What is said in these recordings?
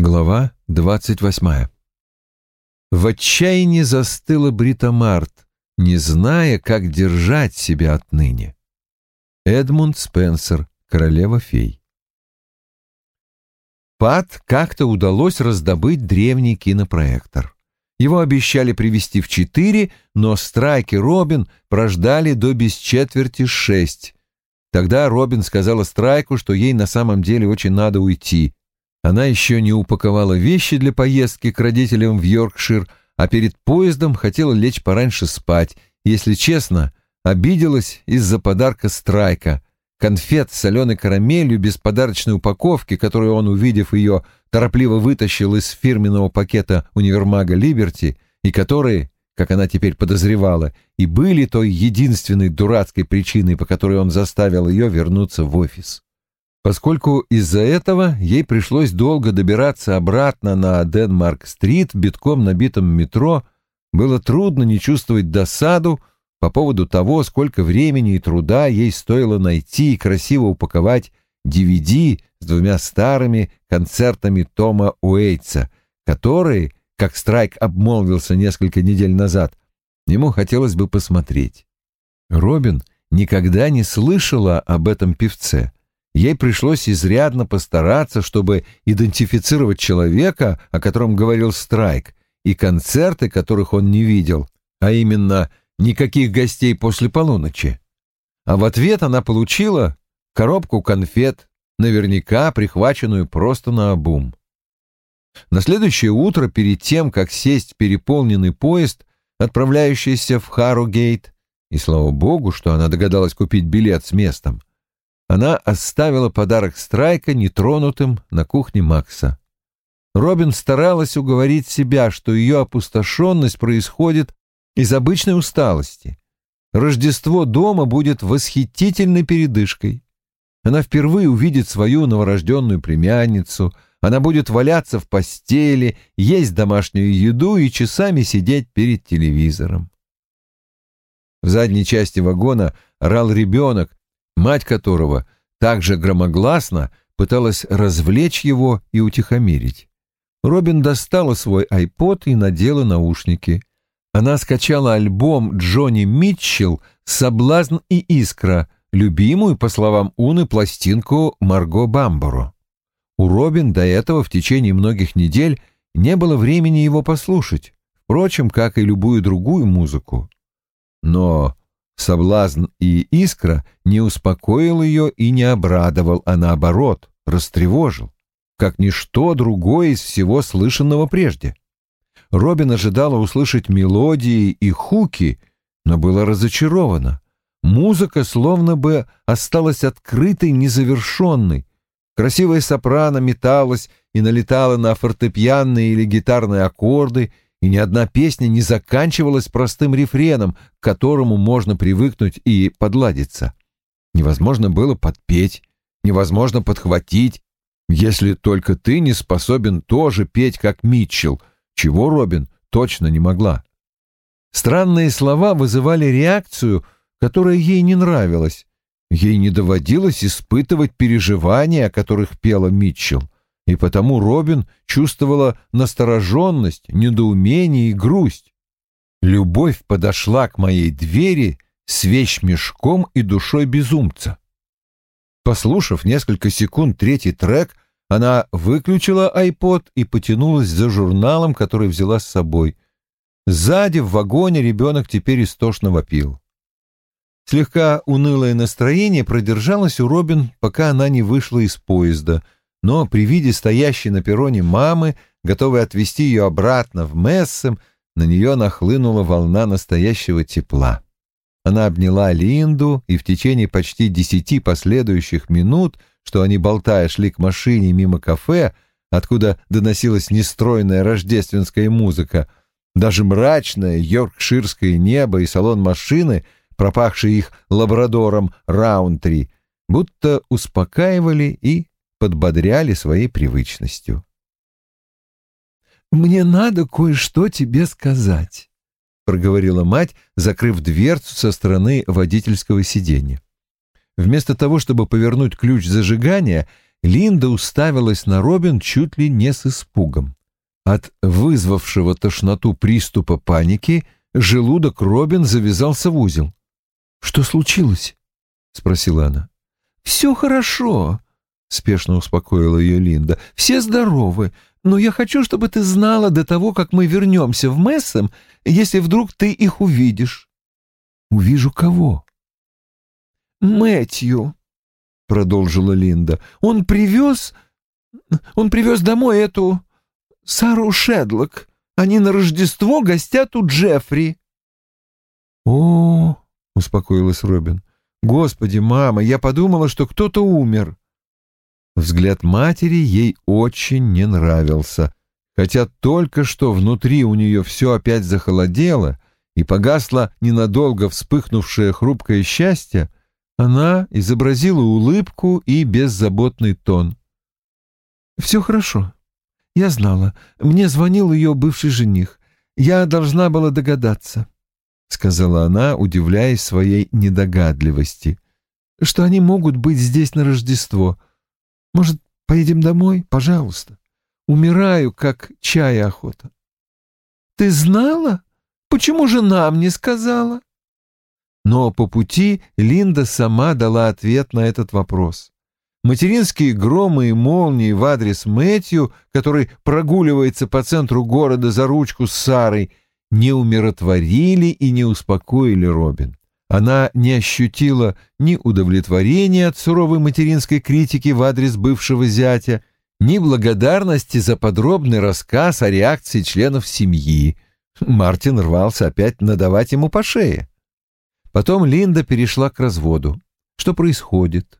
Глава двадцать восьмая. В отчаянии застыла Брита Март, не зная, как держать себя отныне. Эдмунд Спенсер, королева-фей. Пат как-то удалось раздобыть древний кинопроектор. Его обещали привезти в четыре, но Страйк Робин прождали до без четверти шесть. Тогда Робин сказала Страйку, что ей на самом деле очень надо уйти. Она еще не упаковала вещи для поездки к родителям в Йоркшир, а перед поездом хотела лечь пораньше спать. Если честно, обиделась из-за подарка Страйка. Конфет с соленой карамелью без подарочной упаковки, которую он, увидев ее, торопливо вытащил из фирменного пакета универмага «Либерти», и которые, как она теперь подозревала, и были той единственной дурацкой причиной, по которой он заставил ее вернуться в офис. Поскольку из-за этого ей пришлось долго добираться обратно на Денмарк-стрит в битком набитом метро, было трудно не чувствовать досаду по поводу того, сколько времени и труда ей стоило найти и красиво упаковать DVD с двумя старыми концертами Тома Уэйтса, которые, как Страйк обмолвился несколько недель назад, ему хотелось бы посмотреть. Робин никогда не слышала об этом певце. Ей пришлось изрядно постараться, чтобы идентифицировать человека, о котором говорил Страйк, и концерты, которых он не видел, а именно никаких гостей после полуночи. А в ответ она получила коробку конфет, наверняка прихваченную просто на обум. На следующее утро, перед тем, как сесть в переполненный поезд, отправляющийся в Харугейт, и слава богу, что она догадалась купить билет с местом, она оставила подарок Страйка нетронутым на кухне Макса. Робин старалась уговорить себя, что ее опустошенность происходит из обычной усталости. Рождество дома будет восхитительной передышкой. Она впервые увидит свою новорожденную племянницу, она будет валяться в постели, есть домашнюю еду и часами сидеть перед телевизором. В задней части вагона орал ребенок, мать которого также громогласно пыталась развлечь его и утихомирить. Робин достала свой айпод и надела наушники. Она скачала альбом Джонни Митчелл «Соблазн и искра», любимую, по словам Уны, пластинку Марго Бамборо. У Робин до этого в течение многих недель не было времени его послушать, впрочем, как и любую другую музыку. Но Соблазн и искра не успокоил ее и не обрадовал, а наоборот, растревожил, как ничто другое из всего слышанного прежде. Робин ожидала услышать мелодии и хуки, но была разочарована. Музыка словно бы осталась открытой, незавершенной. Красивая сопрано металась и налетала на фортепианные или гитарные аккорды, и ни одна песня не заканчивалась простым рефреном, к которому можно привыкнуть и подладиться. Невозможно было подпеть, невозможно подхватить, если только ты не способен тоже петь, как Митчелл, чего Робин точно не могла. Странные слова вызывали реакцию, которая ей не нравилась. Ей не доводилось испытывать переживания, о которых пела Митчелл и потому Робин чувствовала настороженность, недоумение и грусть. Любовь подошла к моей двери с вещмешком и душой безумца. Послушав несколько секунд третий трек, она выключила айпод и потянулась за журналом, который взяла с собой. Сзади в вагоне ребенок теперь истошно вопил. Слегка унылое настроение продержалось у Робин, пока она не вышла из поезда — но при виде стоящей на перроне мамы, готовой отвезти ее обратно в Мессем, на нее нахлынула волна настоящего тепла. Она обняла Линду, и в течение почти десяти последующих минут, что они, болтая, шли к машине мимо кафе, откуда доносилась нестройная рождественская музыка, даже мрачное йоркширское небо и салон машины, пропахший их лабрадором Раунтри, будто успокаивали и подбодряли своей привычностью. «Мне надо кое-что тебе сказать», — проговорила мать, закрыв дверцу со стороны водительского сиденья. Вместо того, чтобы повернуть ключ зажигания, Линда уставилась на Робин чуть ли не с испугом. От вызвавшего тошноту приступа паники желудок Робин завязался в узел. «Что случилось?» — спросила она. «Все хорошо», — спешно успокоила ее Линда. «Все здоровы, но я хочу, чтобы ты знала до того, как мы вернемся в Мессом, если вдруг ты их увидишь». «Увижу кого?» «Мэтью», — продолжила Линда. «Он привез... Он привез домой эту... Сару Шедлок. Они на Рождество гостят у Джеффри». «О, успокоилась Робин. «Господи, мама, я подумала, что кто-то умер». Взгляд матери ей очень не нравился, хотя только что внутри у нее все опять захолодело и погасло ненадолго вспыхнувшее хрупкое счастье, она изобразила улыбку и беззаботный тон. «Все хорошо. Я знала. Мне звонил ее бывший жених. Я должна была догадаться», — сказала она, удивляясь своей недогадливости, — «что они могут быть здесь на Рождество. Может, поедем домой? Пожалуйста. Умираю, как чая охота». «Ты знала? Почему же нам не сказала?» Но по пути Линда сама дала ответ на этот вопрос. Материнские громы и молнии в адрес Мэтью, который прогуливается по центру города за ручку с Сарой, не умиротворили и не успокоили Робин. Она не ощутила ни удовлетворения от суровой материнской критики в адрес бывшего зятя, ни благодарности за подробный рассказ о реакции членов семьи. Мартин рвался опять надавать ему по шее. Потом Линда перешла к разводу. Что происходит?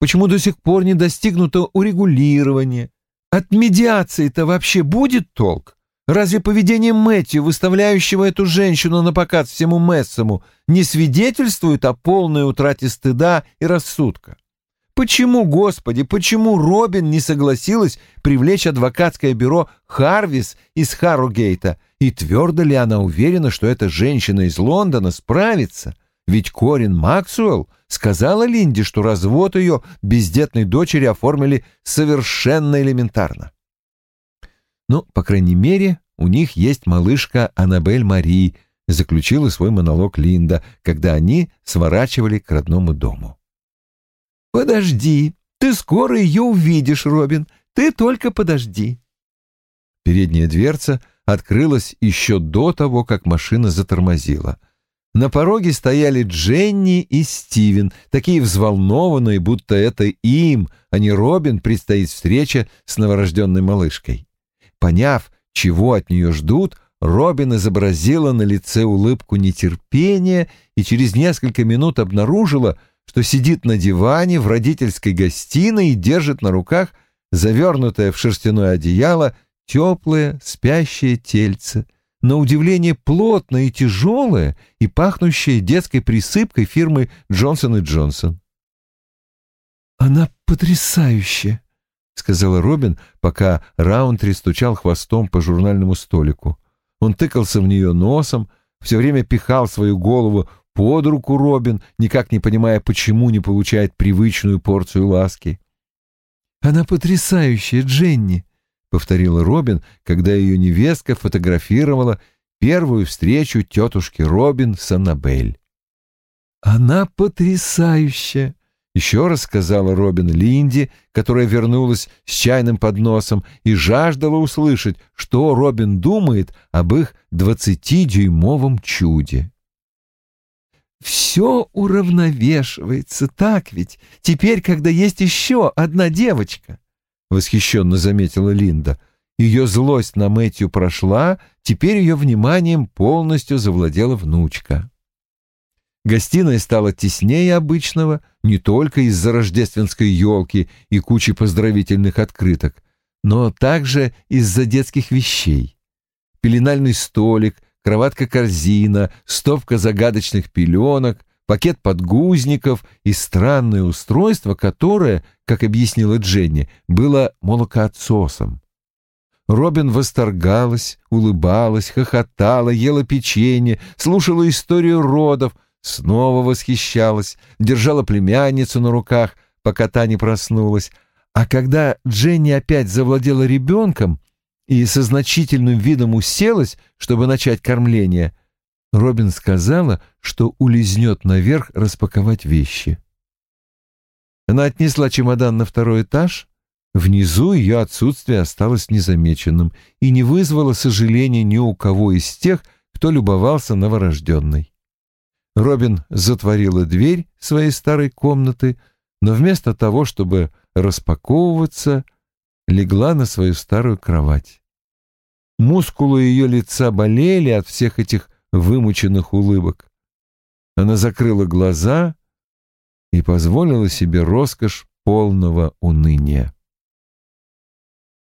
Почему до сих пор не достигнуто урегулирование? От медиации-то вообще будет толк? Разве поведение Мэтью, выставляющего эту женщину на показ всему Мессому, не свидетельствует о полной утрате стыда и рассудка? Почему, Господи, почему Робин не согласилась привлечь адвокатское бюро Харвис из Харрогейта? И твердо ли она уверена, что эта женщина из Лондона справится? Ведь Корин Максуэлл сказала Линде, что развод ее бездетной дочери оформили совершенно элементарно. Ну, по крайней мере, у них есть малышка Аннабель Мари, заключила свой монолог Линда, когда они сворачивали к родному дому. «Подожди, ты скоро ее увидишь, Робин, ты только подожди». Передняя дверца открылась еще до того, как машина затормозила. На пороге стояли Дженни и Стивен, такие взволнованные, будто это им, а не Робин, предстоит встреча с новорожденной малышкой. Поняв, чего от нее ждут, Робин изобразила на лице улыбку нетерпения и через несколько минут обнаружила, что сидит на диване в родительской гостиной и держит на руках завернутое в шерстяное одеяло теплое спящее тельце, на удивление плотное и тяжелое и пахнущее детской присыпкой фирмы Джонсон и Джонсон. «Она потрясающая!» — сказала Робин, пока Раунтри стучал хвостом по журнальному столику. Он тыкался в нее носом, все время пихал свою голову под руку Робин, никак не понимая, почему не получает привычную порцию ласки. «Она потрясающая, Дженни!» — повторила Робин, когда ее невестка фотографировала первую встречу тетушки Робин с Аннабель. «Она потрясающая!» — еще раз сказала Робин Линди, которая вернулась с чайным подносом и жаждала услышать, что Робин думает об их двадцатидюймовом чуде. Все уравновешивается, так ведь? Теперь, когда есть еще одна девочка, — восхищенно заметила Линда. Ее злость на Мэтью прошла, теперь ее вниманием полностью завладела внучка. Гостиная стала теснее обычного, не только из-за рождественской елки и кучи поздравительных открыток, но также из-за детских вещей. Пеленальный столик — кроватка-корзина, стопка загадочных пеленок, пакет подгузников и странное устройство, которое, как объяснила Дженни, было молокоотсосом. Робин восторгалась, улыбалась, хохотала, ела печенье, слушала историю родов, снова восхищалась, держала племянницу на руках, пока та не проснулась, А когда Дженни опять завладела ребенком и со значительным видом уселась, чтобы начать кормление, Робин сказала, что улизнет наверх распаковать вещи. Она отнесла чемодан на второй этаж. Внизу ее отсутствие осталось незамеченным и не вызвало сожаления ни у кого из тех, кто любовался новорожденной. Робин затворила дверь своей старой комнаты, но вместо того, чтобы распаковываться, легла на свою старую кровать. Мускулы ее лица болели от всех этих вымученных улыбок. Она закрыла глаза и позволила себе роскошь полного уныния.